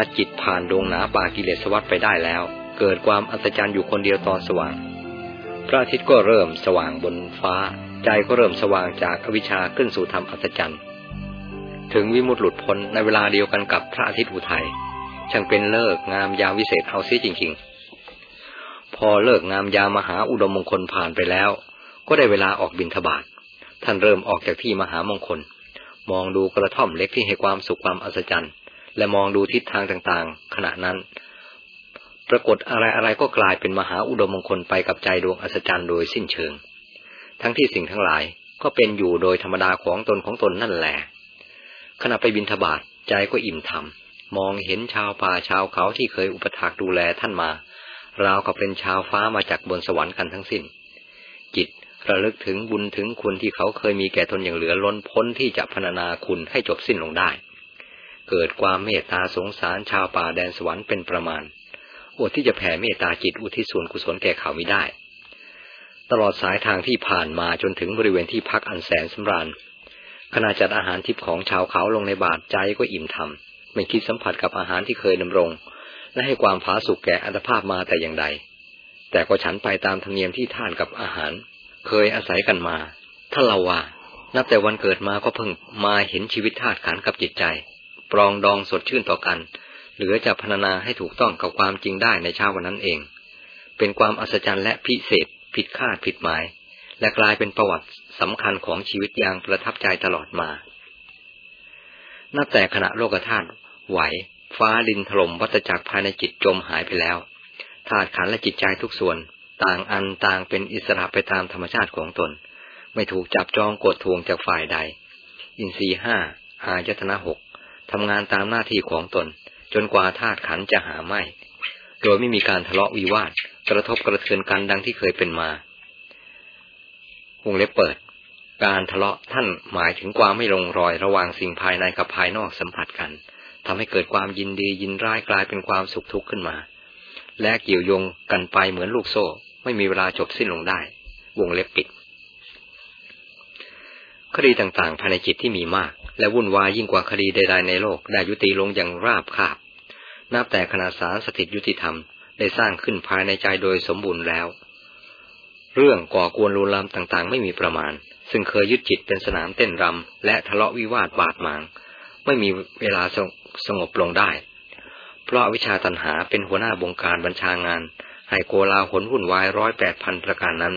ณะจิตผ่านดวงหนาป่ากิเลสวัฏไปได้แล้ว เกิดความอัศจรรย์อยู่คนเดียวตอนสว่าง พระอาทิตย์ก็เริ่มสว่างบนฟ้า ใจก็เริ่มสว่างจากอวิชชาขึ้นสู่ธรรมอัศจรรย์ ถึงวิมุตติหลุดพ้นในเวลาเดียวกันกับพระอาทิตย์อุทัยช่างเป็นเลิกงามยามวิเศษเอาเสีจริง ๆ พอเลิกงามยามมหาอุดมมงคลผ่านไปแล้ว ก็ได้เวลาออกบินทบาทท่านเริ่มออกจากที่มหามงคล มองดูกระท่อมเล็กที่ให้ความสุขความอัศจรรย์ และมองดูทิศทางต่างๆ ขณะนั้น ปรากฏอะไรๆก็กลายเป็นมหาอุดมมงคลไปกับใจดวงอัศจรรย์โดยสิ้นเชิง ทั้งที่สิ่งทั้งหลายก็เป็นอยู่โดยธรรมดาของตนของตนนั่นแหละขณะไปบินทบาทใจก็อิ่มทำมองเห็นชาวป่าชาวเขาที่เคยอุปถากดูแลท่านมาราวกับเป็นชาวฟ้ามาจากบนสวรรค์กันทั้งสิ้น จิตระลึกถึงบุญถึงคุณที่เขาเคยมีแก่ตนอย่างเหลือล้นพ้นที่จะพรรณนาคุณให้จบสิ้นลงได้ เกิดความเมตตาสงสารชาวป่าแดนสวรรค์เป็นประมาณอดที่จะแผ่เมตตาจิตอุทิศส่วนกุศลแก่เขาไม่ได้ ตลอดสายทางที่ผ่านมาจนถึงบริเวณที่พักอันแสนสำราญขณะจัดอาหารทิพย์ของชาวเขาลงในบาตรใจก็อิ่มทำไม่คิดสัมผัสกับอาหารที่เคยดำรง และให้ความผาสุกแก่อัตภาพมาแต่อย่างใด แต่ก็ฉันไปตามธรรมเนียมที่ท่านกับอาหาร เคยอาศัยกันมา ถ้าเราว่า นับแต่วันเกิดมาก็เพิ่งมาเห็นชีวิตธาตุขันกับจิตใจ ปรองดองสดชื่นต่อกัน เหลือจะพรรณนาให้ถูกต้องกับความจริงได้ในเช้าวันนั้นเอง เป็นความอัศจรรย์และพิเศษ ผิดคาดผิดหมาย และกลายเป็นประวัติสำคัญของชีวิตอย่างประทับใจตลอดมา นับแต่ขณะโลกธาตุไหว ฟ้าดินถล่มวัตจักรภายในจิตจมหายไปแล้วธาตุขันและจิตใจทุกส่วน ต่างอันต่างเป็นอิสระไปตามธรรมชาติของตน ไม่ถูกจับจองกดทวงจากฝ่ายใด อินทรีห้าอายตนะหก ทำงานตามหน้าที่ของตน จนกว่าธาตุขันจะหาไม่ โดยไม่มีการทะเลาะวิวาทกระทบกระเทือนกันดังที่เคยเป็นมาวงเล็บเปิด การทะเลาะท่านหมายถึงความไม่ลงรอยระหว่างสิ่งภายในกับภายนอกสัมผัสกันทำให้เกิดความยินดียินร้ายกลายเป็นความสุขทุกข์ขึ้นมา และเกี่ยวโยงกันไปเหมือนลูกโซ่ ไม่มีเวลาจบสิ้นลงได้ วงเล็บปิด คดีต่างๆ ภายในจิตที่มีมาก และวุ่นวายยิ่งกว่าคดีใดๆในโลกได้ยุติลงอย่างราบคาบ นับแต่ขณะสารสถิตยุติธรรมได้สร้างขึ้นภายในใจโดยสมบูรณ์แล้ว เรื่องก่อกวนลูลามต่างๆ ไม่มีประมาณ ซึ่งเคยยึดจิตเป็นสนามเต้นรำและทะเลาะวิวาทบาดหมาง ไม่มีเวลาสงบลงได้ เพราะวิชาตันหาเป็นหัวหน้าบงการบัญชางาน ให้โกลาหลวุ่นวายร้อยแปดพันประการนั้น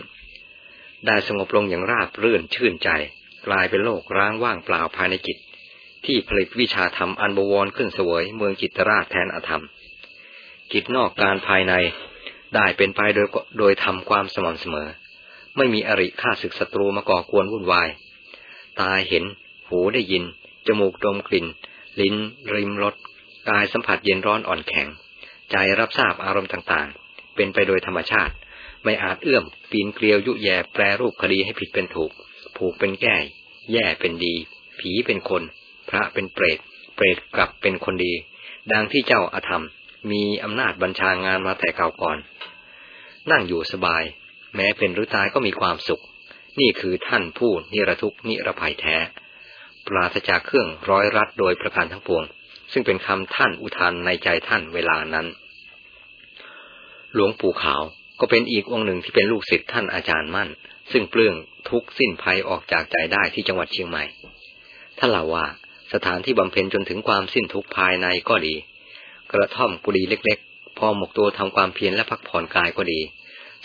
ได้สงบลงอย่างราบรื่นชื่นใจ กลายเป็นโลกร้างว่างเปล่าภายในจิต ที่ผลิตวิชาธรรมอันบวรขึ้นเสวยเมืองจิตราชแทนอธรรม จิตนอกการภายในได้เป็นไปโดยโดยทำความสม่ำเสมอ ไม่มีอริฆ่าศึกศัตรูมาก่อกวนวุ่นวาย ตาเห็น หูได้ยิน จมูกดมกลิ่น ลิ้น ริมรสกายสัมผัสเย็นร้อนอ่อนแข็ง ใจรับทราบอารมณ์ต่างๆ เป็นไปโดยธรรมชาติ ไม่อาจเอื้อมปีนเกลียวยุแย่แปรรูปคดีให้ผิดเป็นถูก ผูกเป็นแก้แย่เป็นดี ผีเป็นคน พระเป็นเปรต เปรตกลับเป็นคนดี ดังที่เจ้าอาธรรม มีอำนาจบัญชางานมาแต่เก่าก่อน นั่งอยู่สบาย แม้เป็นหรือตายก็มีความสุข นี่คือท่านผู้นิรทุกนิรภัยแท้ ปราศจากเครื่องร้อยรัดโดยประการทั้งปวง ซึ่งเป็นคำท่านอุทานในใจท่านเวลานั้น หลวงปู่ขาวก็เป็นอีกองค์หนึ่งที่เป็นลูกศิษย์ท่านอาจารย์มั่น ซึ่งเปลื้องทุกสิ้นภัยออกจากใจได้ที่จังหวัดเชียงใหม่ท่านเล่าว่าสถานที่บำเพ็ญจนถึงความสิ้นทุกภายในก็ดี กระท่อมกุฏิเล็ก ๆ พอหมกตัวทำความเพียรและพักผ่อนกายก็ดี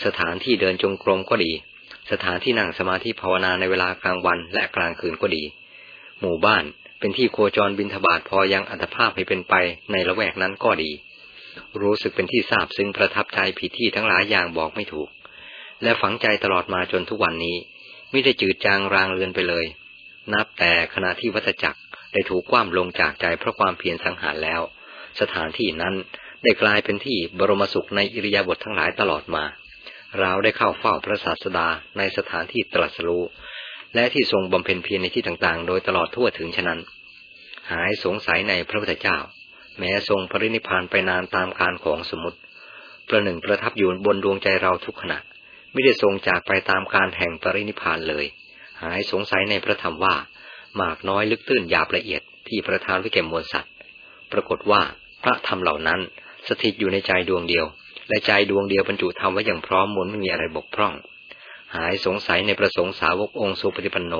สถานที่เดินจงกรมก็ดี สถานที่นั่งสมาธิภาวนาในเวลากลางวันและกลางคืนก็ดี หมู่บ้านเป็นที่โคจรบินทบาทพอยังอัตภาพให้เป็นไปในละแวกนั้นก็ดี รู้สึกเป็นที่ทราบซึ่งประทับใจผิดที่ทั้งหลายอย่างบอกไม่ถูก และฝังใจตลอดมาจนทุกวันนี้ไม่ได้จืดจางรางเลือนไปเลย นับแต่ขณะที่วัฏจักรได้ถูกคว่ำลงจากใจเพราะความเพียรสังหารแล้ว สถานที่นั้นได้กลายเป็นที่บรมสุขในอิริยาบถททั้งหลายตลอดมา เราได้เข้าเฝ้าพระศาสดาในสถานที่ตรัสรู้ และที่ทรงบำเพ็ญเพียรในที่ต่างๆ โดยตลอดทั่วถึงฉะนั้น หายสงสัยในพระพุทธเจ้า แม้ทรงปรินิพานไปนานตามการของสมุติประหนึ่งประทับอยู่บนดวงใจเราทุกขณะ ไม่ได้ทรงจากไปตามการแห่งปรินิพานเลย หายสงสัยในพระธรรมว่ามากน้อยลึกตื้นหยาบละเอียดที่ประทานไว้แก่มวลสัตว์ ปรากฏว่าพระธรรมเหล่านั้นสถิตอยู่ในใจดวงเดียว และใจดวงเดียวบรรจุธรรมไว้อย่างพร้อมหมดไม่มีอะไรบกพร่อง หายสงสัยในประสงค์สาวกองค์สุปฏิปันโน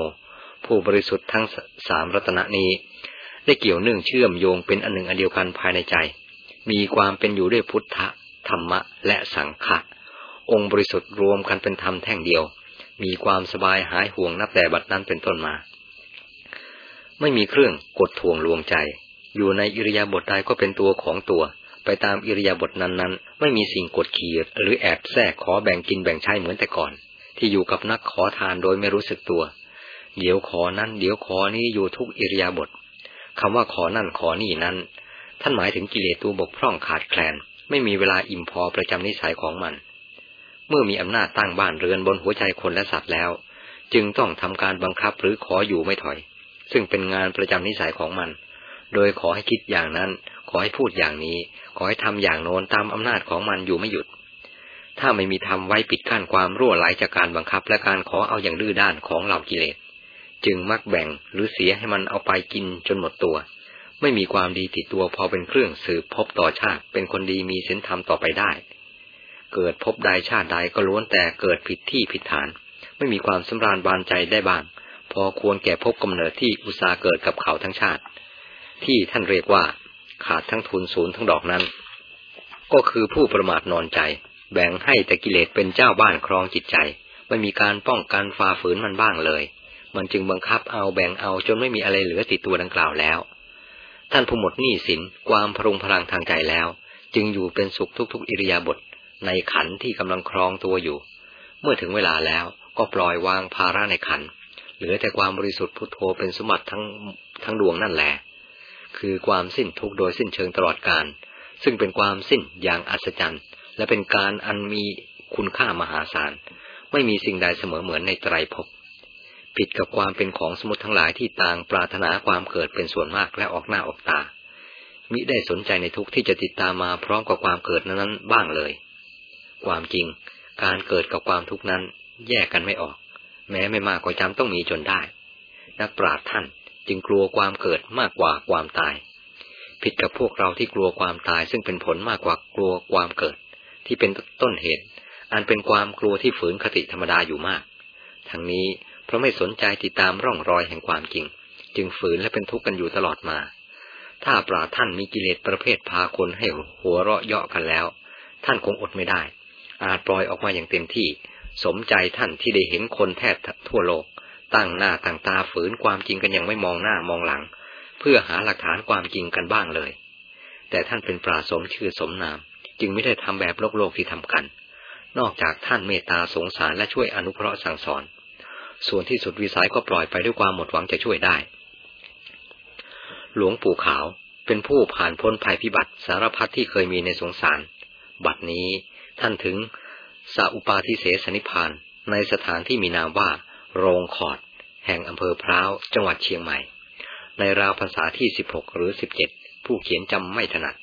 ผู้บริสุทธิ์ทั้งสามรัตนนี้ ได้เกี่ยวเนื่องเชื่อมโยงเป็นอันหนึ่งอันเดียวกันภายในใจ มีความเป็นอยู่ด้วยพุทธธรรมะและสังฆะ องค์บริสุทธิ์รวมกันเป็นธรรมแท่งเดียว มีความสบายหายห่วงนับแต่บัดนั้นเป็นต้นมา ไม่มีเครื่องกดทวงลวงใจ อยู่ในอิริยาบถใดก็เป็นตัวของตัว ไปตามอิริยาบถนั้นๆ ไม่มีสิ่งกดขี่หรือแอบแทรกขอแบ่งกินแบ่งใช้เหมือนแต่ก่อน ที่อยู่กับนักขอทานโดยไม่รู้สึกตัว เดี๋ยวขอนั้นเดี๋ยวขอนี้อยู่ทุกอิริยาบถคำว่าขอนั่นขอนี่นั้น ท่านหมายถึงกิเลสตัวบกพร่องขาดแคลน ไม่มีเวลาอิ่มพอประจำนิสัยของมัน เมื่อมีอำนาจตั้งบ้านเรือนบนหัวใจคนและสัตว์แล้ว จึงต้องทำการบังคับหรือขออยู่ไม่ถอย ซึ่งเป็นงานประจำนิสัยของมัน โดยขอให้คิดอย่างนั้น ขอให้พูดอย่างนี้ ขอให้ทำอย่างโน้นตามอำนาจของมันอยู่ไม่หยุด ถ้าไม่มีทำไว้ปิดกั้นความรั่วไหลจากการบังคับและการขอเอาอย่างดื้อด้านของเหล่ากิเลส จึงมักแบ่งหรือเสียให้มันเอาไปกินจนหมดตัว ไม่มีความดีติดตัวพอเป็นเครื่องสืบพบต่อชาติ เป็นคนดีมีศีลธรรมต่อไปได้ เกิดพบใดชาติใดก็ล้วนแต่เกิดผิดที่ผิดฐาน ไม่มีความสำราญบานใจได้บ้าง พอควรแก่พบกำเนิดที่อุตสาเกิดกับเขาทั้งชาติ ที่ท่านเรียกว่า ขาดทั้งทุนศูนย์ทั้งดอกนั้น ก็คือผู้ประมาทนอนใจ แบ่งให้แต่กิเลสเป็นเจ้าบ้านครองจิตใจ ไม่มีการป้องกันฝ่าฝืนมันบ้างเลย มันจึงบังคับเอาแบ่งเอาจนไม่มีอะไรเหลือติดตัวดังกล่าวแล้ว ท่านผู้หมดหนี้สินความพรุงพลังทางใจแล้ว จึงอยู่เป็นสุขทุกๆ อิริยาบถ ในขันที่กำลังครองตัวอยู่ เมื่อถึงเวลาแล้วก็ปล่อยวางภาระในขัน เหลือแต่ความบริสุทธิ์พุทโธเป็นสมบัติทั้งทั้งดวงนั่นแหละคือความสิ้นทุกโดยสิ้นเชิงตลอดการ ซึ่งเป็นความสิ้นอย่างอัศจรรย์ และเป็นการอันมีคุณค่ามหาศาล ไม่มีสิ่งใดเสมอเหมือนในไตรภพผิดกับความเป็นของสมุติทั้งหลายที่ต่างปรารถนาความเกิดเป็นส่วนมากและออกหน้าออกตา มิได้สนใจในทุกที่จะติดตามมาพร้อมกับความเกิดนั้นบ้างเลย ความจริง การเกิดกับความทุกข์นั้น แยกกันไม่ออก แม้ไม่มากก็จำต้องมีจนได้ นักปราชญ์ท่านจึงกลัวความเกิดมากกว่าความตาย ผิดกับพวกเราที่กลัวความตายซึ่งเป็นผลมากกว่ากลัวความเกิด ที่เป็นต้นเหตุ อันเป็นความกลัวที่ฝืนคติธรรมดาอยู่มาก ทั้งนี้เพราะไม่สนใจติดตามร่องรอยแห่งความจริง จึงฝืนและเป็นทุกข์กันอยู่ตลอดมา ถ้าปราท่านมีกิเลสประเภทพาคนให้หัวเราะเยาะกันแล้ว ท่านคงอดไม่ได้ อาจปล่อยออกมาอย่างเต็มที่ สมใจท่านที่ได้เห็นคนแทบทั่วโลก ตั้งหน้าตั้งตาฝืนความจริงกันยังไม่มองหน้ามองหลัง เพื่อหาหลักฐานความจริงกันบ้างเลย แต่ท่านเป็นปราสมชื่อสมนาม จึงไม่ได้ทำแบบโลกโลกที่ทำกัน นอกจากท่านเมตตาสงสารและช่วยอนุเคราะห์สั่งสอน ส่วนที่สุดวิสัยก็ปล่อยไปด้วยความหมดหวังจะช่วยได้ หลวงปู่ขาวเป็นผู้ผ่านพ้นภัยพิบัติสารพัดที่เคยมีในสงสาร บัดนี้ ท่านถึงสาอุปาทิเสสนิพานในสถานที่มีนามว่า โรงขอด แห่งอำเภอพร้าวจังหวัดเชียงใหม่ ในราวภาษาที่สิบหกหรือสิบเจ็ดผู้เขียนจำไม่ถนัด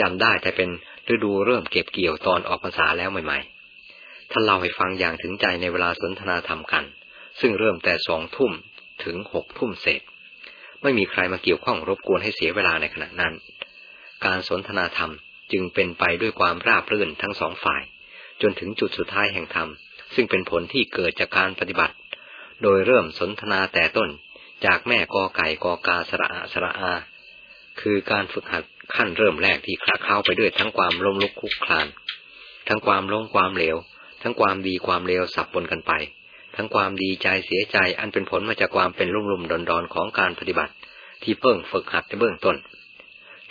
จำได้แต่เป็นฤดูเริ่มเก็บเกี่ยวตอนออกภาษาแล้วใหม่ๆท่านเล่าให้ฟังอย่างถึงใจในเวลาสนทนาธรรมกัน ซึ่งเริ่มแต่สองทุ่มถึงหกทุ่มเศษ ไม่มีใครมาเกี่ยวข้องรบกวนให้เสียเวลาในขณะนั้น การสนทนาธรรม จึงเป็นไปด้วยความราบรื่นทั้งสองฝ่าย จนถึงจุดสุดท้ายแห่งธรรม ซึ่งเป็นผลที่เกิดจากการปฏิบัติ โดยเริ่มสนทนาแต่ต้นจากแม่กอไก่กอกาสระอาสระอา คือการฝึกหัดขั้นเริ่มแรกที่คลาเข้าไปด้วยทั้งความล้มลุกคุกคลาน ทั้งความล้มความเหลว ทั้งความดีความเลวสับปนกันไป ทั้งความดีใจเสียใจอันเป็นผลมาจากความเป็นรุ่มรุ่มดอนดอนของการปฏิบัติ ที่เพิ่งฝึกหัดในเบื้องต้น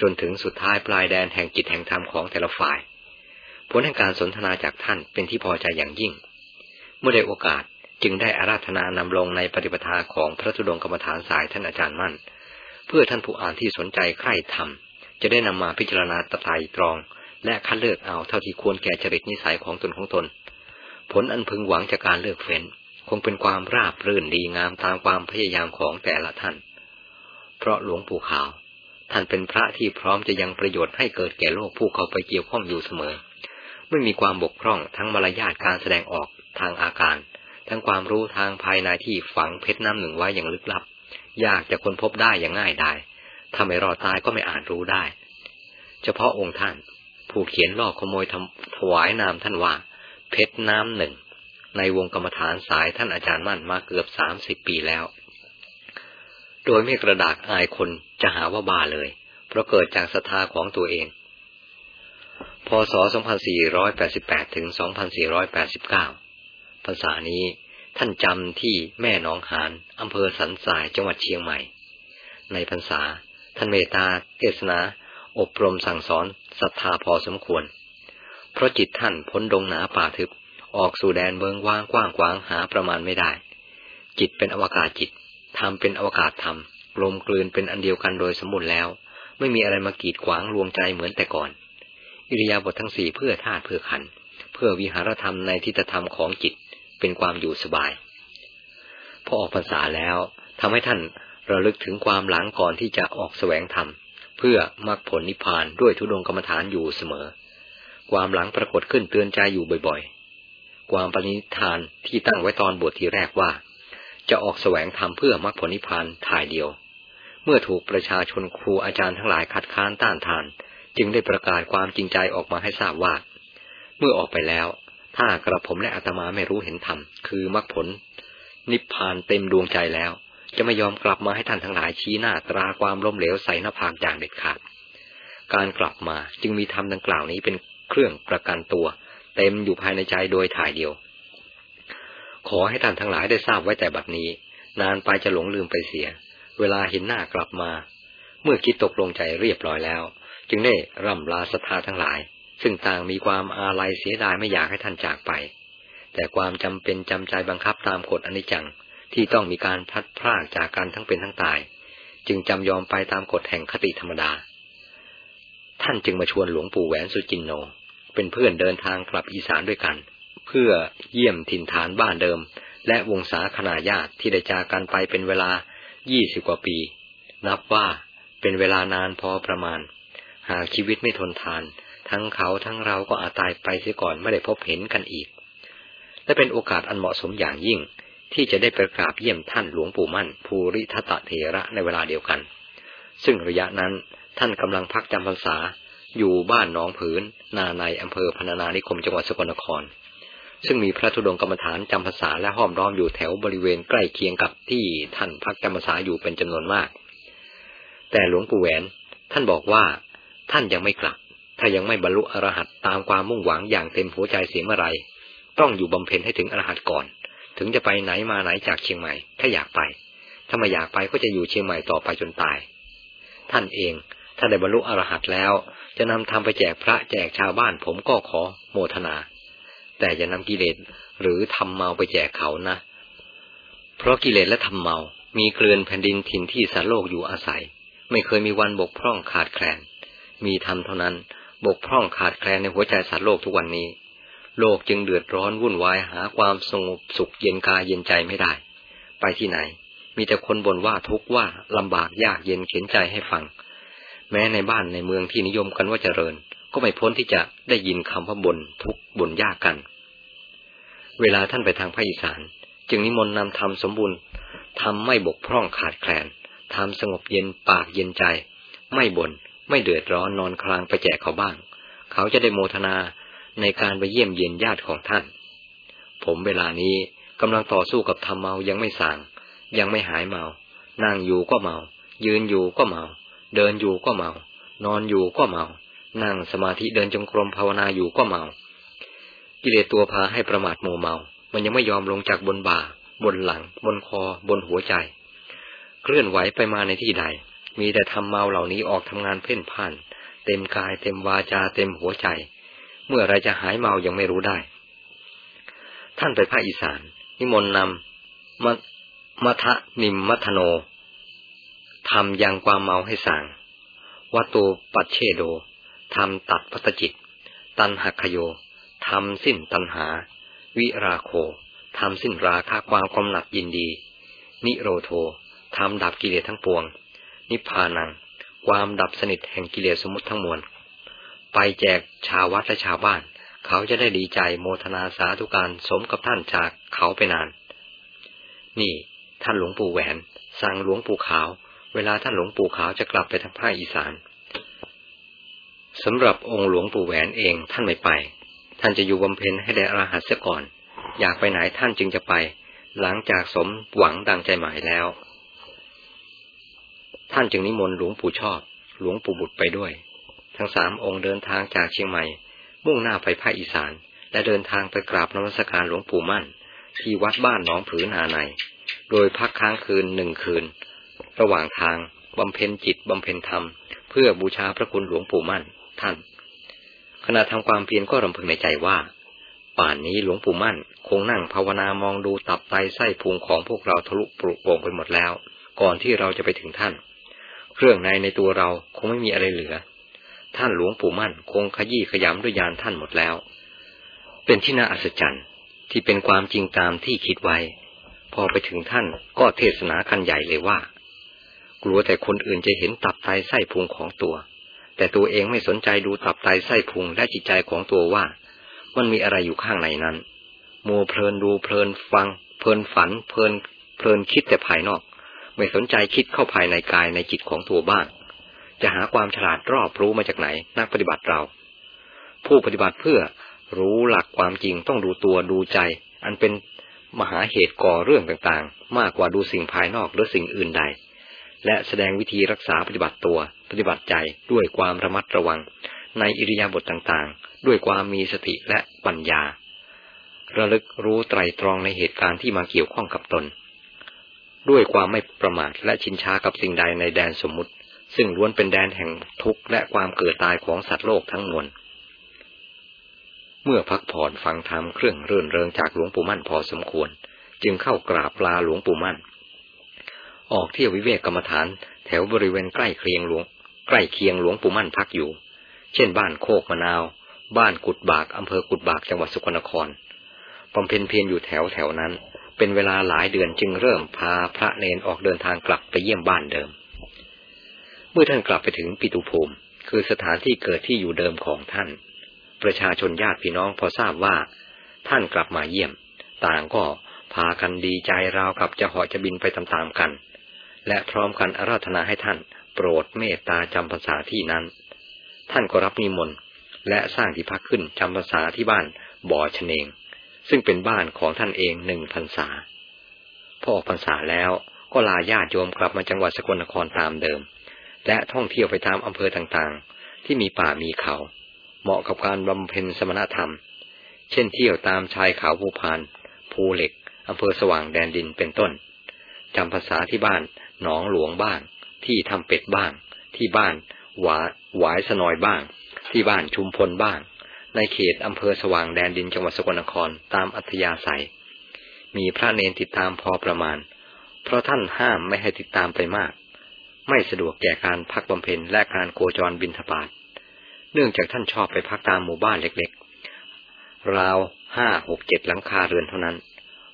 จนถึงสุดท้ายปลายแดนแห่งจิตแห่งธรรมของแต่ละฝ่าย ผลแห่งการสนทนาจากท่านเป็นที่พอใจอย่างยิ่ง เมื่อได้โอกาสจึงได้อาราธนานำลงในปฏิปทาของพระธุดงกรรมฐานสายท่านอาจารย์มั่น เพื่อท่านผู้อ่านที่สนใจใคร่ธรรม จะได้นำมาพิจารณาตะไยตรอง และคัดเลือกเอาเท่าที่ควรแก่จริตนิสัยของตนของตน ผลอันพึงหวังจากการเลือกเฟ้น คงเป็นความราบรื่นดีงามตามความพยายามของแต่ละท่าน เพราะหลวงปู่ขาว ท่านเป็นพระที่พร้อมจะยังประโยชน์ให้เกิดแก่โลกผู้เขาไปเกี่ยวข้องอยู่เสมอ ไม่มีความบกพร่องทั้งมารยาทการแสดงออกทางอาการ ทั้งความรู้ทางภายในที่ฝังเพชรน้ำหนึ่งไว้อย่างลึกลับ ยากจะค้นพบได้อย่างง่ายได้ถ้าไม่รอดตายก็ไม่อาจรู้ได้ เฉพาะองค์ท่าน ผู้เขียนลอกขโมยถวายนามท่านว่า เพชรน้ำหนึ่งในวงกรรมฐานสายท่านอาจารย์มั่นมาเกือบสามสิบปีแล้ว โดยไม่กระดากอายคน จะหาว่าบ้าเลย เพราะเกิดจากศรัทธาของตัวเอง พศ 2488 ถึง 2489พรรษานี้ท่านจำที่แม่น้องหานอำเภอสันทรายจังหวัดเชียงใหม่ ในพรรษา ท่านเมตตาเทศนา อบรมสั่งสอนศรัทธาพอสมควร เพราะจิตท่านพ้นดงหนาป่าทึบ ออกสู่แดนเบิงว่างกว้างขวางหาประมาณไม่ได้ จิตเป็นอวกาศจิตธรรมเป็นอวกาศธรรม ลมกลืนเป็นอันเดียวกันโดยสมบูรณ์แล้ว ไม่มีอะไรมากีดขวางลวงใจเหมือนแต่ก่อน อิริยาบถททั้งสี่เพื่อธาตุเพื่อขัน เพื่อวิหารธรรมในทิฏฐธรรมของจิตเป็นความอยู่สบาย พอออกพรรษาแล้วทำให้ท่านระลึกถึงความหลังก่อนที่จะออกแสวงธรรม เพื่อมรรคผลนิพพานด้วยทุดงกรรมฐานอยู่เสมอ ความหลังปรากฏขึ้นเตือนใจอยู่บ่อยๆ ความปณิธานที่ตั้งไว้ตอนบวชทีแรกว่า จะออกแสวงธรรมเพื่อมรรคผลนิพพานถ่ายเดียว เมื่อถูกประชาชนครูอาจารย์ทั้งหลายคัดค้านต้านทาน จึงได้ประกาศความจริงใจออกมาให้ทราบว่า เมื่อออกไปแล้ว ถ้ากระผมและอาตมาไม่รู้เห็นธรรมคือมรรคผล นิพพานเต็มดวงใจแล้ว จะไม่ยอมกลับมาให้ท่านทั้งหลายชี้หน้าตราความล้มเหลวใส่หน้าผากอย่างเด็ดขาด การกลับมาจึงมีธรรมดังกล่าวนี้เป็นเครื่องประกันตัว เต็มอยู่ภายในใจโดยถ่ายเดียว ขอให้ท่านทั้งหลายได้ทราบไว้แต่บัดนี้ นานไปจะหลงลืมไปเสีย เวลาเห็นหน้ากลับมา เมื่อคิดตกลงใจเรียบร้อยแล้ว จึงได้ร่ำลาศรัทธาทั้งหลาย ซึ่งต่างมีความอาลัยเสียดายไม่อยากให้ท่านจากไป แต่ความจำเป็นจำใจบังคับตามกฎอนิจจังที่ต้องมีการพัดพรากจากกันทั้งเป็นทั้งตาย จึงจำยอมไปตามกฎแห่งคติธรรมดา ท่านจึงมาชวนหลวงปู่แหวนสุจินโน เป็นเพื่อนเดินทางกลับอีสานด้วยกัน เพื่อเยี่ยมถิ่นฐานบ้านเดิม และวงศาคณาญาติที่ได้จากกันไปเป็นเวลา ยี่สิบกว่าปี นับว่าเป็นเวลานานพอประมาณ หากชีวิตไม่ทนทาน ทั้งเขาทั้งเราก็อาจตายไปเสียก่อนไม่ได้พบเห็นกันอีก และเป็นโอกาสอันเหมาะสมอย่างยิ่ง ที่จะได้ไปกราบเยี่ยมท่านหลวงปู่มั่น ภูริทัตเถระในเวลาเดียวกัน ซึ่งระยะนั้นท่านกำลังพักจำพรรษาอยู่บ้านหนองผืน นาในอำเภอพนานานิคมจังหวัดสกลนคร ซึ่งมีพระธุดงกรรมฐานจำพรรษาและห้อมล้อมอยู่แถวบริเวณใกล้เคียงกับที่ท่านพักจำพรรษาอยู่เป็นจำนวนมาก แต่หลวงปู่แหวนท่านบอกว่าท่านยังไม่กลับ ถ้ายังไม่บรรลุอรหัตตามความมุ่งหวังอย่างเต็มหัวใจเสียเมื่อไร ต้องอยู่บำเพ็ญให้ถึงอรหัตก่อน ถึงจะไปไหนมาไหนจากเชียงใหม่ ถ้าอยากไป ถ้าไม่อยากไปก็จะอยู่เชียงใหม่ต่อไปจนตาย ท่านเองถ้าได้บรรลุอรหัตแล้ว จะนำทำไปแจกพระแจกชาวบ้านผมก็ขอโมทนา แต่อย่านำกิเลสหรือทำเมาไปแจกเขานะ เพราะกิเลสและทำเมา มีเกลื่อนแผ่นดินถิ่นที่สารโลกอยู่อาศัย ไม่เคยมีวันบกพร่องขาดแคลน มีธรรมเท่านั้นบกพร่องขาดแคลนในหัวใจสัตว์โลกทุกวันนี้ โลกจึงเดือดร้อนวุ่นวายหาความสงบสุขเย็นกายเย็นใจไม่ได้ ไปที่ไหน มีแต่คนบ่นว่าทุกข์ว่าลำบากยากเย็นเข็นใจให้ฟัง แม้ในบ้านในเมืองที่นิยมกันว่าเจริญ ก็ไม่พ้นที่จะได้ยินคำว่าบ่นทุกข์บ่นยากกัน เวลาท่านไปทางภาคอีสาน จึงนิมนต์นำธรรมสมบูรณ์ทำไม่บกพร่องขาดแคลนทำสงบเย็นปากเย็นใจ ไม่บน่นไม่เดือดร้อนนอนคลางไปแจกเขาบ้าง เขาจะได้โมทนาในการไปเยี่ยมเยียนญาติของท่าน ผมเวลานี้กำลังต่อสู้กับทำเมายังไม่สาง ยังไม่หายเมา นั่งอยู่ก็เมา ยืนอยู่ก็เมา เดินอยู่ก็เมา นอนอยู่ก็เมา นั่งสมาธิเดินจงกรมภาวนาอยู่ก็เมา กิเลสตัวพาให้ประมาทโมเมา มันยังไม่ยอมลงจากบนบ่า บนหลัง บนคอ บนหัวใจ เคลื่อนไหวไปมาในที่ใด มีแต่ทำเมาเหล่านี้ออกทำงานเพ่นพ่าน เต็มกาย เต็มวาจา เต็มหัวใจ เมื่อไรจะหายเมายังไม่รู้ได้ ท่านไปภาคอีสาน นิมนต์นำมัมัทะนิมมัทโนทำยังความเมาให้สั่งวัตูปัจเชโดทำตัดพัตจิต ตันหักขโย ทำสิ้นตันหา วิราโคทำสิ้นราคาความกำหนัดยินดี นิโรโททำดับกิเลสทั้งปวง นิพพานัง ความดับสนิทแห่งกิเลสสมุติทั้งมวล ไปแจกชาววัดและชาวบ้าน เขาจะได้ดีใจโมทนาสาธุการสมกับท่านจากเขาไปนาน นี่ท่านหลวงปู่แหวน สั่งหลวงปู่ขาว เวลาท่านหลวงปู่ขาวจะกลับไปทางภาคอีสานสำหรับองค์หลวงปู่แหวนเองท่านไม่ไป ท่านจะอยู่บำเพ็ญให้ได้อรหัตเสียก่อน อยากไปไหนท่านจึงจะไป หลังจากสมหวังดังใจหมายแล้ว ท่านจึงนิมนต์หลวงปู่ชอบ หลวงปู่บุตรไปด้วย ทั้งสามองค์เดินทางจากเชียงใหม่ มุ่งหน้าไปภาคอีสาน และเดินทางไปกราบนมัสการหลวงปู่มั่น ที่วัดบ้านหนองผือนาใน โดยพักค้างคืนหนึ่งคืน ระหว่างทางบำเพ็ญจิตบำเพ็ญธรรม เพื่อบูชาพระคุณหลวงปู่มั่น ท่าน ขณะทำความเพียรก็รำพึงในใจว่า ป่านนี้หลวงปู่มั่น คงนั่งภาวนามองดูตับไตไส้พุงของพวกเราทะลุปลุกโป่งไปหมดแล้ว ก่อนที่เราจะไปถึงท่าน เครื่องในในตัวเราคงไม่มีอะไรเหลือ ท่านหลวงปู่มั่น คงขยี้ขยำด้วยยานท่านหมดแล้ว เป็นที่น่าอัศจรรย์ที่เป็นความจริงตามที่คิดไว้ พอไปถึงท่านก็เทศนากันใหญ่เลยว่า กลัวแต่คนอื่นจะเห็นตับไตไส้พุงของตัว แต่ตัวเองไม่สนใจดูตับไตไส้พุงและจิตใจของตัวว่า มันมีอะไรอยู่ข้างในนั้นมัวเพลินดูเพลินฟัง เพลินฝัน เพลินเพลินคิดแต่ภายนอก ไม่สนใจคิดเข้าภายในกายในจิตของตัวบ้าง จะหาความฉลาดรอบรู้มาจากไหน นักปฏิบัติเรา ผู้ปฏิบัติเพื่อรู้หลักความจริงต้องดูตัวดูใจ อันเป็นมหาเหตุก่อเรื่องต่างๆ มากกว่าดูสิ่งภายนอกหรือสิ่งอื่นใด และแสดงวิธีรักษาปฏิบัติตัว ปฏิบัติใจด้วยความระมัดระวัง ในอิริยาบถต่างๆ ด้วยความมีสติและปัญญา ระลึกรู้ไตรตรองในเหตุการณ์ที่มาเกี่ยวข้องกับตน ด้วยความไม่ประมาทและชินชากับสิ่งใดในแดนสมมุติ ซึ่งล้วนเป็นแดนแห่งทุกข์และความเกิดตายของสัตว์โลกทั้งมวลเมื่อพักผ่อนฟังธรรมเครื่องเรื่นเริงจากหลวงปู่มั่นพอสมควร จึงเข้ากราบลาหลวงปู่มั่น ออกเที่ยววิเวกกรรมฐาน แถวบริเวณใกล้เคียงหลวง ใกล้เคียงหลวงปู่มั่นพักอยู่ เช่นบ้านโคกมะนาว บ้านกุดบากอำเภอกุดบากจังหวัดสุโขทัยนครบำเพ็ญเพียรอยู่แถวแถวนั้น เป็นเวลาหลายเดือนจึงเริ่มพาพระเนนออกเดินทางกลับไปเยี่ยมบ้านเดิม เมื่อท่านกลับไปถึงปิตุภูมิ คือสถานที่เกิดที่อยู่เดิมของท่าน ประชาชนญาติพี่น้องพอทราบว่า ท่านกลับมาเยี่ยม ต่างก็พากันดีใจราวกับจะเหาะจะบินไปตามๆกัน และพร้อมกันอาราธนาให้ท่าน โปรดเมตตาจำภาษาที่นั้น ท่านก็รับนิมนต์และสร้างที่พักขึ้นจำภาษาที่บ้านบ่อชเนง ซึ่งเป็นบ้านของท่านเองหนึ่งพรรษาพอออกพรรษาแล้วก็ลาญาติโยมกลับมาจังหวัดสกลนครตามเดิม และท่องเที่ยวไปตามอำเภอต่างๆ ที่มีป่ามีเขา เหมาะกับการบำเพ็ญสมณธรรม เช่นเที่ยวตามชายเขาภูพาน ภูเหล็กอำเภอสว่างแดนดินเป็นต้นจำภาษาที่บ้าน หนองหลวงบ้าง ที่ทำเป็ดบ้าง ที่บ้านหวาหวายสนอยบ้าง ที่บ้านชุมพลบ้าง ในเขตอำเภอสว่างแดนดินจังหวัดสกลนครตามอัธยาศัย มีพระเนนติดตามพอประมาณ เพราะท่านห้ามไม่ให้ติดตามไปมาก ไม่สะดวกแก่การพักบำเพ็ญและการโคจรบินทบาทเนื่องจากท่านชอบไปพักตามหมู่บ้านเล็กๆ ราวห้าหกเจ็ดหลังคาเรือนเท่านั้น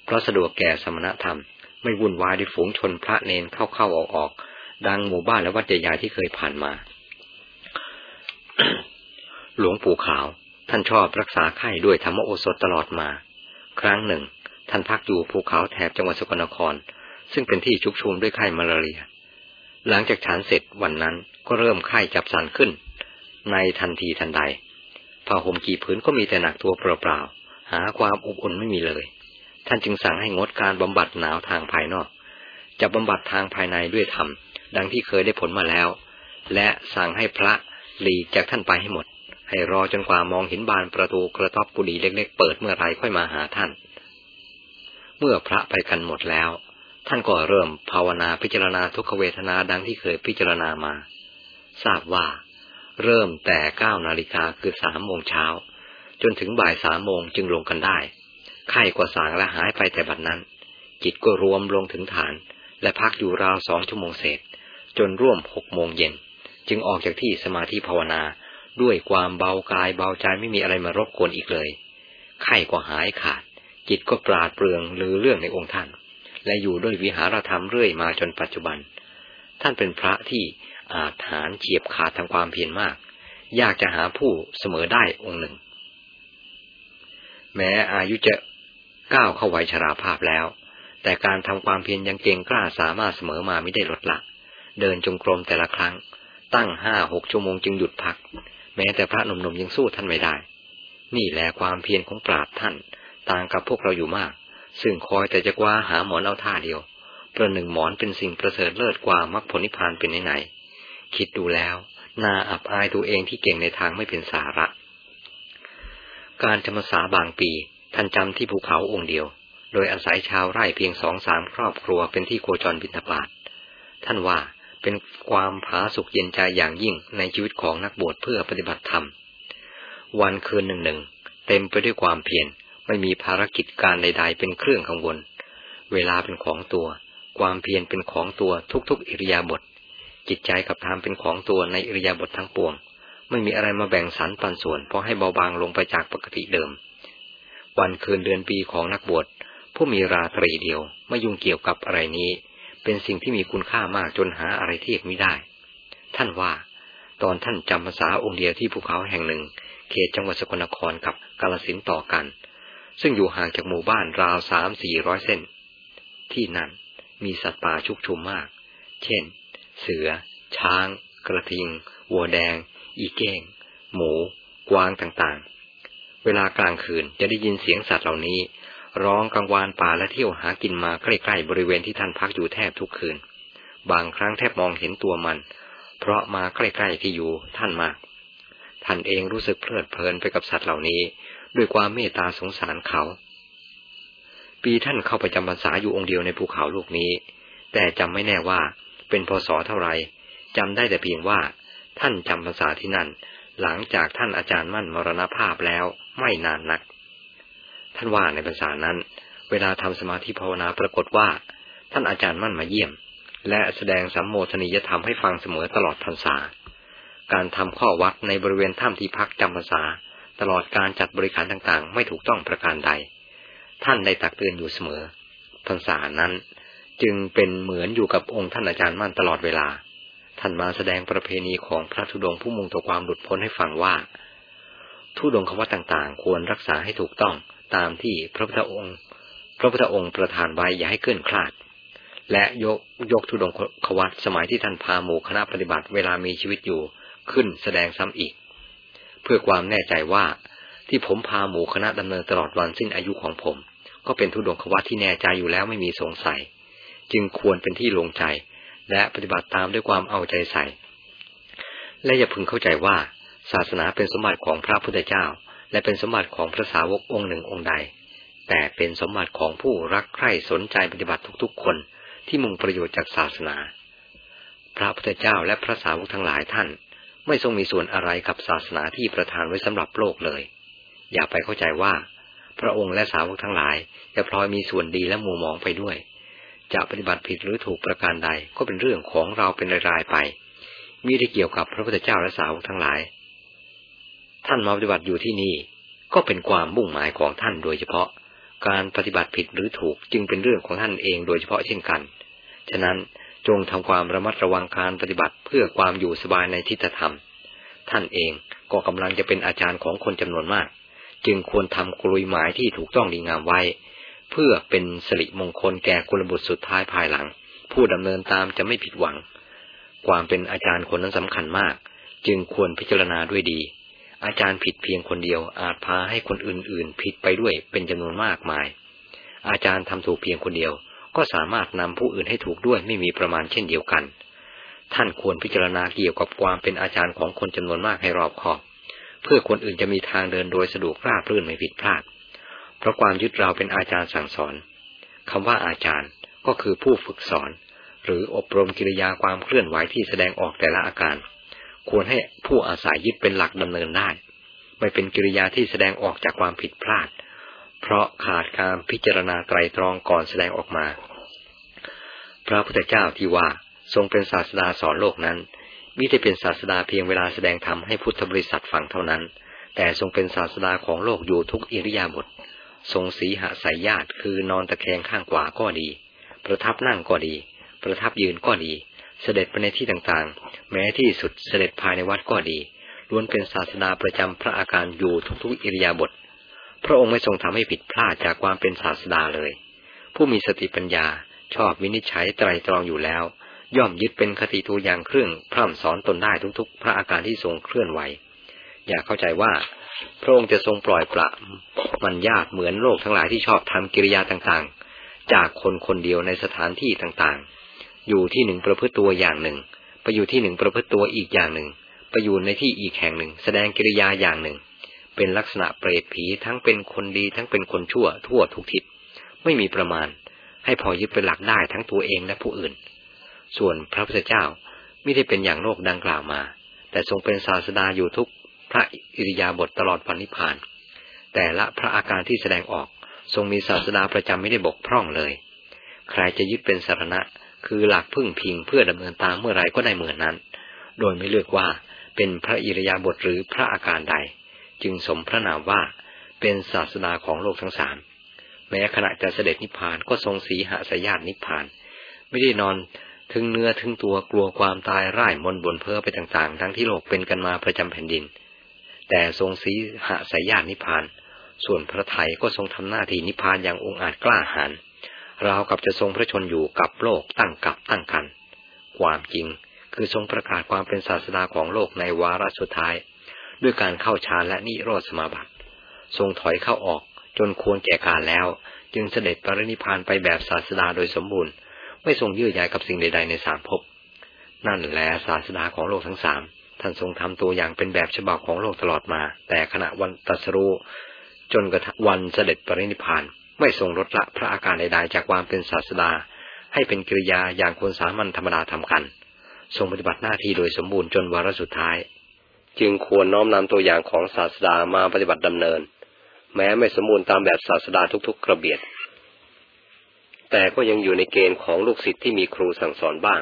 เพราะสะดวกแก่สมณธรรม ไม่วุ่นวายด้วยฝูงชนพระเนนเข้าๆออกๆดังหมู่บ้านและวัดใหญ่ๆที่เคยผ่านมา หลวงปู่ขาว ท่านชอบรักษาไข้ด้วยธรรมโอสถตลอดมา ครั้งหนึ่ง ท่านพักอยู่ภูเขาแถบจังหวัดสกลนคร ซึ่งเป็นที่ชุกชุมด้วยไข้มาลาเรีย หลังจากฉันเสร็จวันนั้นก็เริ่มไข้จับสันขึ้น ในทันทีทันใดผ้าห่มกี่ผืนก็มีแต่หนักตัวเปล่าๆหาความอบอุ่นไม่มีเลย ท่านจึงสั่งให้งดการบำบัดหนาวทางภายนอก จะบำบัดทางภายในด้วยธรรม ดังที่เคยได้ผลมาแล้ว และสั่งให้พระหลีกจากท่านไปให้หมด ให้รอจนกว่ามองเห็นบานประตูกระต๊อบกุฏิเล็กๆ เปิดเมื่อไรค่อยมาหาท่าน เมื่อพระไปกันหมดแล้ว ท่านก็เริ่มภาวนาพิจารณาทุกขเวทนาดังที่เคยพิจารณามา ทราบว่าเริ่มแต่เก้านาฬิกาคือสามโมงเช้า จนถึงบ่ายสามโมงจึงลงกันได้ ไข้กว่าสางและหายไปแต่บัดนั้น จิตก็รวมลงถึงฐาน และพักอยู่ราวสองชั่วโมงเศษ จนร่วมหกโมงเย็น จึงออกจากที่สมาธิภาวนาด้วยความเบากายเบาใจไม่มีอะไรมารบกวนอีกเลย ไข้ก็หายขาด จิตก็ปราดเปรืองลือเรื่องในองค์ท่าน และอยู่ด้วยวิหารธรรมเรื่อยมาจนปัจจุบัน ท่านเป็นพระที่อาจฐานเฉียบขาดทางความเพียรมาก ยากจะหาผู้เสมอได้องค์หนึ่ง แม้อายุจะ ก้าวเข้าไวชราภาพแล้ว แต่การทำความเพียรยังเก่งกล้าสามารถเสมอมาไม่ได้ลดละ เดินจงกรมแต่ละครั้ง ตั้งห้าหกชั่วโมงจึงหยุดพัก แม้แต่พระหนุ่มๆยังสู้ท่านไม่ได้ นี่แหละความเพียรของปราดท่าน ต่างกับพวกเราอยู่มาก ซึ่งคอยแต่จะกว่าหาหมอนเอาท่าเดียว ประหนึ่งหมอนเป็นสิ่งประเสริฐเลิศกว่ามรรคผลนิพพานเป็นไหนๆคิดดูแล้วน่าอับอายตัวเองที่เก่งในทางไม่เป็นสาระ การจำรรษาบางปี ท่านจำที่ภูเขาองค์เดียว โดยอาศัยชาวไร่เพียงสองสามครอบครัวเป็นที่โคจรบิณฑบาตท่านว่าเป็นความผาสุกเย็นใจอย่างยิ่งในชีวิตของนักบวชเพื่อปฏิบัติธรรม วันคืนหนึ่งหนึ่งเต็มไปด้วยความเพียรไม่มีภารกิจการใด ๆ เป็นเครื่องกังวล เวลาเป็นของตัว ความเพียรเป็นของตัวทุกๆ อิริยาบถจิตใจกับธรรมเป็นของตัวในอิริยาบถททั้งปวง ไม่มีอะไรมาแบ่งสรรปันส่วนเพราะให้เบาบางลงไปจากปกติเดิม วันคืนเดือนปีของนักบวชผู้มีราตรีเดียวไม่ยุ่งเกี่ยวกับอะไรนี้ เป็นสิ่งที่มีคุณค่ามากจนหาอะไรเทียบไม่ได้ ท่านว่า ตอนท่านจำภาษาองค์เดียวที่ภูเขาแห่งหนึ่ง เขตจังหวัดสกลนครกับกาลสินต่อกัน ซึ่งอยู่ห่างจากหมู่บ้านราวสามสี่ร้อยเส้น ที่นั่นมีสัตว์ป่าชุกชุมมาก เช่น เสือ ช้าง กระทิง วัวแดง อีเก้ง หมู กวางต่างๆ เวลากลางคืนจะได้ยินเสียงสัตว์เหล่านี้ ร้องกังวานป่าและเที่ยวหากินมาใกล้ๆบริเวณที่ท่านพักอยู่แทบทุกคืน บางครั้งแทบมองเห็นตัวมัน เพราะมาใกล้ๆที่อยู่ท่านมาก ท่านเองรู้สึกเพลิดเพลินไปกับสัตว์เหล่านี้ ด้วยความเมตตาสงสารเขา ปีท่านเข้าไปจำพรรษาอยู่องค์เดียวในภูเขาลูกนี้ แต่จำไม่แน่ว่าเป็นพศเท่าไรจำได้แต่เพียงว่า ท่านจำพรรษาที่นั่น หลังจากท่านอาจารย์มั่นมรณภาพแล้ว ไม่นานนัก ท่านว่าในพรรษานั้น เวลาทำสมาธิภาวนาปรากฏว่า ท่านอาจารย์มั่นมาเยี่ยม และแสดงสัมโมทนียธรรมให้ฟังเสมอตลอดพรรษา การทำข้อวัดในบริเวณถ้ำที่พักจำพรรษา ตลอดการจัดบริการต่างๆ ไม่ถูกต้องประการใด ท่านได้ตักเตือนอยู่เสมอพรรษานั้นจึงเป็นเหมือนอยู่กับองค์ท่านอาจารย์มั่นตลอดเวลา ท่านมาแสดงประเพณีของพระธุดงผู้มุ่งต่อความหลุดพ้นให้ฟังว่า ทุดงควัตต่างๆ ควรรักษาให้ถูกต้องตามที่พระพุทธองค์ พระพุทธองค์ประทานไว้อย่าให้เกินคลาด และยกยกทุดงควัตสมัยที่ท่านพาหมู่คณะปฏิบัติเวลามีชีวิตอยู่ขึ้นแสดงซ้ำอีก เพื่อความแน่ใจว่าที่ผมพาหมู่คณะดำเนินตลอดวันสิ้นอายุของผม ก็เป็นทุดงควัตที่แน่ใจอยู่แล้วไม่มีสงสัย จึงควรเป็นที่ลงใจ และปฏิบัติตามด้วยความเอาใจใส่ และอย่าพึงเข้าใจว่า ศาสนาเป็นสมบัติของพระพุทธเจ้า และเป็นสมบัติของพระสาวกองค์หนึ่งองค์ใด แต่เป็นสมบัติของผู้รักใคร่สนใจปฏิบัติทุกๆ คนที่มุ่งประโยชน์จากศาสนา พระพุทธเจ้าและพระสาวกทั้งหลายท่าน ไม่ทรงมีส่วนอะไรกับศาสนาที่ประทานไว้สำหรับโลกเลย อย่าไปเข้าใจว่า พระองค์และสาวกทั้งหลาย จะพลอยมีส่วนดีและมัวมองไปด้วย จะปฏิบัติผิดหรือถูกประการใดก็เป็นเรื่องของเราเป็นรายๆไปมีได้เกี่ยวกับพระพุทธเจ้าและสาวกทั้งหลาย ท่านมาปฏิบัติอยู่ที่นี่ ก็เป็นความมุ่งหมายของท่านโดยเฉพาะ การปฏิบัติผิดหรือถูกจึงเป็นเรื่องของท่านเองโดยเฉพาะเช่นกัน ฉะนั้นจงทำความระมัดระวังการปฏิบัติเพื่อความอยู่สบายในทิฏฐธรรม ท่านเองก็กำลังจะเป็นอาจารย์ของคนจำนวนมาก จึงควรทำกลุยหมายที่ถูกต้องดีงามไว้ เพื่อเป็นสิริมงคลแก่กุลบุตรสุดท้ายภายหลัง ผู้ดำเนินตามจะไม่ผิดหวัง ความเป็นอาจารย์คนนั้นสำคัญมาก จึงควรพิจารณาด้วยดี อาจารย์ผิดเพียงคนเดียว อาจพาให้คนอื่นๆ ผิดไปด้วยเป็นจำนวนมากมาย อาจารย์ทำถูกเพียงคนเดียว ก็สามารถนำผู้อื่นให้ถูกด้วยไม่มีประมาณเช่นเดียวกัน ท่านควรพิจารณาเกี่ยวกับความเป็นอาจารย์ของคนจำนวนมากให้รอบคอบ เพื่อคนอื่นจะมีทางเดินโดยสะดวกราบรื่นไม่ผิดพลาด เพราะความยึดเราเป็นอาจารย์สั่งสอนคำว่าอาจารย์ก็คือผู้ฝึกสอน หรืออบรมกิริยาความเคลื่อนไหวที่แสดงออกแต่ละอาการ ควรให้ผู้อาศัยยึดเป็นหลักดำเนินได้ ไม่เป็นกิริยาที่แสดงออกจากความผิดพลาด เพราะขาดการพิจารณาไตรตรองก่อนแสดงออกมา พระพุทธเจ้าที่ว่าทรงเป็นศาสดาสอนโลกนั้นมิได้เป็นศาสดาเพียงเวลาแสดงธรรมให้พุทธบริษัทฟังเท่านั้น แต่ทรงเป็นศาสดาของโลกอยู่ทุกอิริยาบถทรงสีหสายญาติคือนอนตะแคงข้างขวาก็ดี ประทับนั่งก็ดี ประทับยืนก็ดี เสด็จไปในที่ต่างๆ แม้ที่สุดเสด็จภายในวัดก็ดีล้วนเป็นศาสดาประจำพระอาการอยู่ทุกๆอิริยาบถพระองค์ไม่ทรงทำให้ผิดพลาดจากความเป็นศาสดาเลย ผู้มีสติปัญญาชอบวินิจฉัยไตรตรองอยู่แล้ว ย่อมยึดเป็นคติตัวอย่างเครื่องพร่ำสอนตนได้ทุกๆ พระอาการที่ทรงเคลื่อนไหว อย่าเข้าใจว่า พระองค์จะทรงปล่อยปละมันยากเหมือนโลกทั้งหลายที่ชอบทำกิริยาต่างๆ จากคนคนเดียวในสถานที่ต่างๆ อยู่ที่หนึ่งประพฤติตัวอย่างหนึ่ง ไปอยู่ที่หนึ่งประพฤติตัวอีกอย่างหนึ่ง ไปอยู่ในที่อีกแห่งหนึ่ง แสดงกิริยาอย่างหนึ่ง เป็นลักษณะเปรตผีทั้งเป็นคนดีทั้งเป็นคนชั่วทั่วทุกทิศ ไม่มีประมาณ ให้พอยึดเป็นหลักได้ทั้งตัวเองและผู้อื่น ส่วนพระพุทธเจ้าไม่ได้เป็นอย่างโลกดังกล่าวมา แต่ทรงเป็นศาสดาอยู่ทุกพระอิริยาบถตลอดวันนิพพาน แต่ละพระอาการที่แสดงออก ทรงมีศาสดาประจำไม่ได้บกพร่องเลย ใครจะยึดเป็นสารณะ คือหลักพึ่งพิงเพื่อดำเนินตามเมื่อไรก็ได้เหมือนนั้น โดยไม่เลือกว่าเป็นพระอิริยาบถหรือพระอาการใด จึงสมพระนามว่าเป็นศาสดาของโลกทั้งสามแม้ขณะจะเสด็จนิพพานก็ทรงสีหสยาตนิพพาน ไม่ได้นอนถึงเนื้อถึงตัวกลัวความตายร่ายมนบนเพ้อไปต่างๆ ทั้งที่โลกเป็นกันมาประจำแผ่นดิน แต่ทรงสีหสยาตนิพพาน ส่วนพระไทยก็ทรงทำหน้าที่นิพพานอย่างองอาจกล้าหาญ ราวกับจะทรงพระชนอยู่กับโลกตั้งกับตั้งกัน ความจริงคือทรงประกาศความเป็นศาสดาของโลกในวาระสุดท้าย ด้วยการเข้าฌานและนิโรธสมาบัติ ทรงถอยเข้าออกจนควรแก่การแล้ว จึงเสด็จปรินิพานไปแบบศาสดาโดยสมบูรณ์ ไม่ทรงยื่อใยกับสิ่งใด ๆ ในสามภพนั่นแหละศาสดาของโลกทั้งสามท่านทรงทำตัวอย่างเป็นแบบฉบับของโลกตลอดมา แต่ขณะวันตรัสรู้จนกระทั่งวันเสด็จปรินิพาน ไม่ทรงลดละพระอาการใดๆจากความเป็นศาสดา ให้เป็นกิริยาอย่างคนสามัญธรรมดาทำกัน ทรงปฏิบัติหน้าที่โดยสมบูรณ์จนวาระสุดท้าย จึงควรน้อมนำตัวอย่างของศาสดามาปฏิบัติดำเนิน แม้ไม่สมบูรณ์ตามแบบศาสดาทุกๆกระเบียด แต่ก็ยังอยู่ในเกณฑ์ของลูกศิษย์ที่มีครูสั่งสอนบ้าง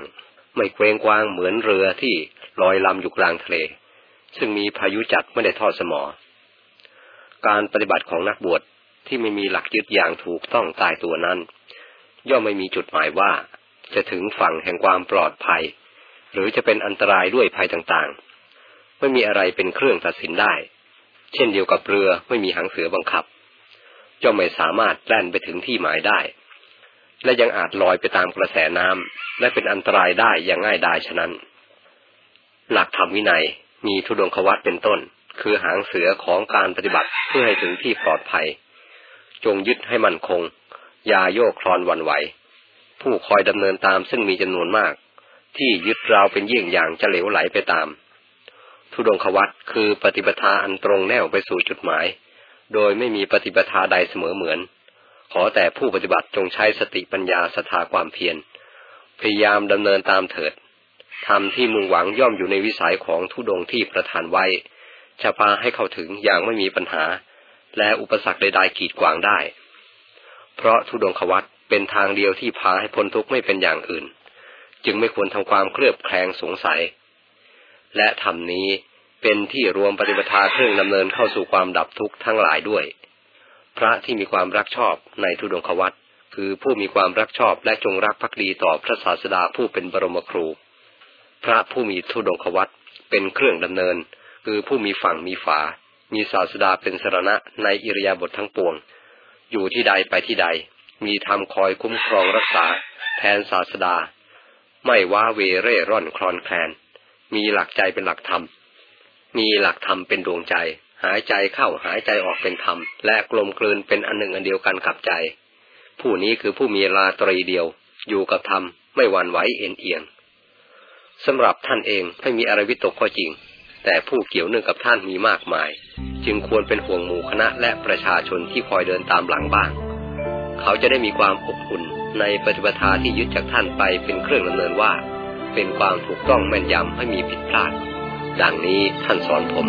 ไม่เกรงกวางเหมือนเรือที่ลอยลำอยู่กลางทะเล ซึ่งมีพายุจัดไม่ได้ทอดสมอการปฏิบัติของนักบวช ที่ไม่มีหลักยึดอย่างถูกต้องตายตัวนั้น ย่อมไม่มีจุดหมายว่า จะถึงฝั่งแห่งความปลอดภัย หรือจะเป็นอันตรายด้วยภัยต่างๆ ไม่มีอะไรเป็นเครื่องตัดสินได้ เช่นเดียวกับเรือไม่มีหางเสือบังคับ ย่อมไม่สามารถแล่นไปถึงที่หมายได้ และยังอาจลอยไปตามกระแสน้ำและเป็นอันตรายได้อย่างง่ายดายฉะนั้น หลักธรรมวินัยมีทุดงควัตเป็นต้น คือหางเสือของการปฏิบัติเพื่อให้ถึงที่ปลอดภัย จงยึดให้มั่นคง อย่าโยกคลอนวันไหว ผู้คอยดำเนินตามซึ่งมีจำนวนมาก ที่ยึดราวเป็นเยี่ยงอย่างจะเหลวไหลไปตาม ทุดงควัตคือปฏิปทาอันตรงแนวไปสู่จุดหมาย โดยไม่มีปฏิปทาใดเสมอเหมือน ขอแต่ผู้ปฏิบัติจงใช้สติปัญญาศรัทธาความเพียรพยายามดำเนินตามเถิดทำที่มุ่งหวังย่อมอยู่ในวิสัยของทุดงที่ประทานไว้จะพาให้เข้าถึงอย่างไม่มีปัญหา และอุปสรรคใดๆกีดขวางได้ เพราะทุดงควัตเป็นทางเดียวที่พาให้พ้นทุกข์ไม่เป็นอย่างอื่น จึงไม่ควรทำความเคลือบแคลงสงสัย และธรรมนี้เป็นที่รวมปฏิปทาเครื่องดำเนินเข้าสู่ความดับทุกข์ทั้งหลายด้วย พระที่มีความรักชอบในทุดงควัตคือผู้มีความรักชอบและจงรักภักดีต่อพระศาสดาผู้เป็นบรมครู พระผู้มีทุดงควัตเป็นเครื่องดำเนิน คือผู้มีฝั่งมีฝา มีศาสดาเป็นสรณะในอิริยาบถททั้งปวง อยู่ที่ใดไปที่ใด มีธรรมคอยคุ้มครองรักษา แทนศาสดา ไม่ว้าเวเร่ร่อนคลอนแคลน มีหลักใจเป็นหลักธรรม มีหลักธรรมเป็นดวงใจ หายใจเข้าหายใจออกเป็นธรรม และกลมกลืนเป็นอันหนึ่งอันเดียวกันกับใจ ผู้นี้คือผู้มีลาตรีเดียว อยู่กับธรรมไม่หวั่นไหวเอ็นเอียงสำหรับท่านเองไม่มีอะไรวิตกข้อจริง แต่ผู้เกี่ยวเนื่องกับท่านมีมากมาย จึงควรเป็นห่วงหมู่คณะและประชาชนที่คอยเดินตามหลังบ้าง เขาจะได้มีความอบอุ่นในปฏิปทาที่ยึดจากท่านไปเป็นเครื่องดำเนินว่า เป็นความถูกต้องแม่นยำไม่มีผิดพลาด ดังนี้ท่านสอนผม